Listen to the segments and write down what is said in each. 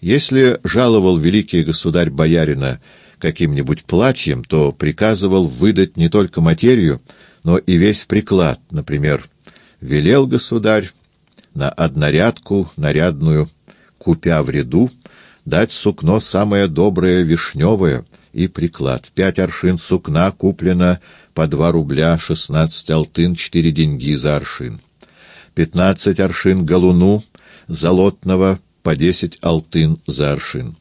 Если жаловал великий государь боярина каким-нибудь платьем, то приказывал выдать не только материю, но и весь приклад, например, велел государь на однорядку нарядную, купя в ряду, дать сукно самое доброе вишневое и приклад. Пять аршин сукна куплено по два рубля, шестнадцать алтын, четыре деньги за аршин. Пятнадцать аршин галуну золотного по десять алтын за аршин.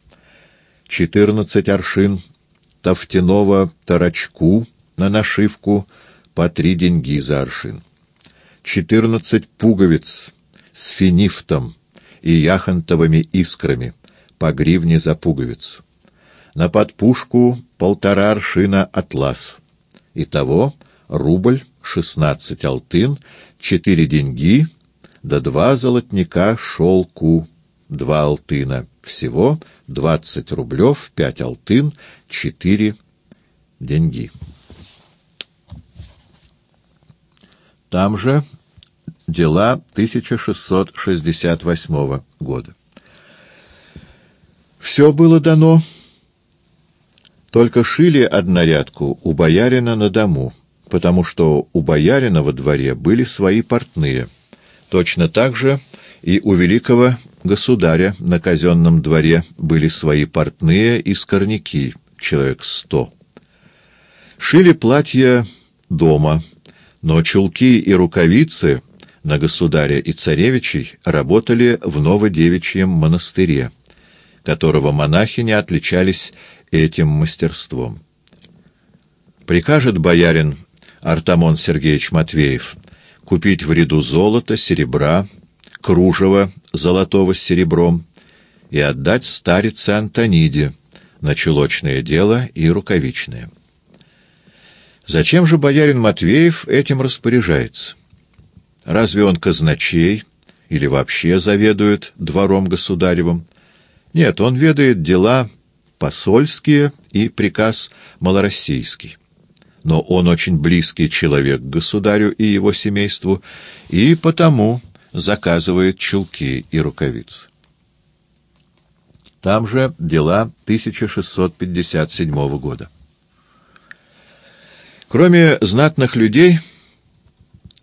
Четырнадцать аршин тофтяного тарачку на нашивку по три деньги за аршин. Четырнадцать пуговиц с финифтом и яхонтовыми искрами по гривне за пуговицу. На подпушку полтора аршина атлас. Итого рубль, шестнадцать алтын, четыре деньги, да два золотника шелку два алтына. Всего двадцать рублев, пять алтын, четыре деньги. Там же дела 1668 года. Все было дано, только шили однорядку у боярина на дому, потому что у боярина во дворе были свои портные. Точно так же и у великого государя на казенном дворе были свои портные и скорняки, человек сто. Шили платья дома, но чулки и рукавицы на государя и царевичей работали в Новодевичьем монастыре, которого монахи не отличались этим мастерством. Прикажет боярин Артамон Сергеевич Матвеев купить в ряду золота, серебра, кружева золотого с серебром и отдать старице Антониде на чулочное дело и рукавичное. Зачем же боярин Матвеев этим распоряжается? Разве он казначей или вообще заведует двором государевым? Нет, он ведает дела посольские и приказ малороссийский. Но он очень близкий человек к государю и его семейству, и потому заказывает чулки и рукавицы. Там же дела 1657 года. Кроме знатных людей,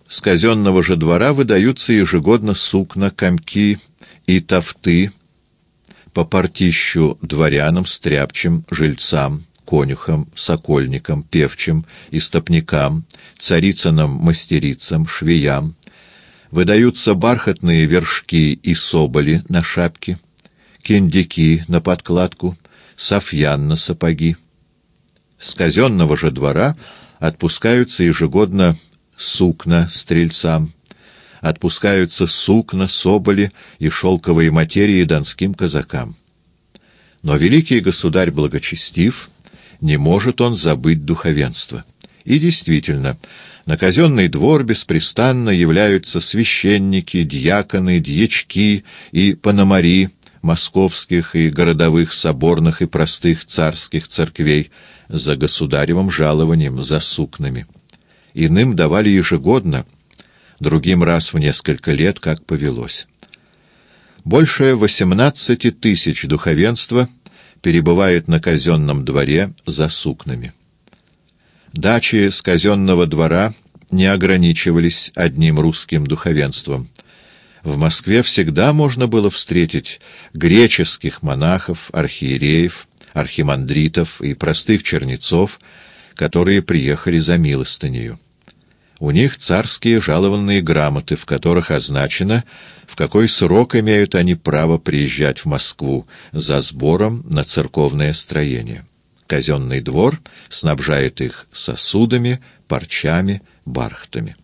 с казенного же двора выдаются ежегодно сукна, комки и тофты по партищу дворянам, стряпчим, жильцам, конюхам, сокольникам, певчим, истопникам, царицынам, мастерицам, швеям, выдаются бархатные вершки и соболи на шапке, кендики на подкладку, софьян на сапоги. С казенного же двора отпускаются ежегодно сукна стрельцам, отпускаются сукна, соболи и шелковые материи донским казакам. Но великий государь благочестив, не может он забыть духовенство. И действительно, на казенный двор беспрестанно являются священники, дьяконы, дьячки и пономари московских и городовых соборных и простых царских церквей за государевым жалованием, за сукнами. Иным давали ежегодно, другим раз в несколько лет, как повелось. Больше восемнадцати тысяч духовенства перебывает на казенном дворе за сукнами. Дачи с казенного двора не ограничивались одним русским духовенством. В Москве всегда можно было встретить греческих монахов, архиереев, архимандритов и простых чернецов, которые приехали за милостынею. У них царские жалованные грамоты, в которых означено, в какой срок имеют они право приезжать в Москву за сбором на церковное строение. Казенный двор снабжает их сосудами, парчами, бархтами.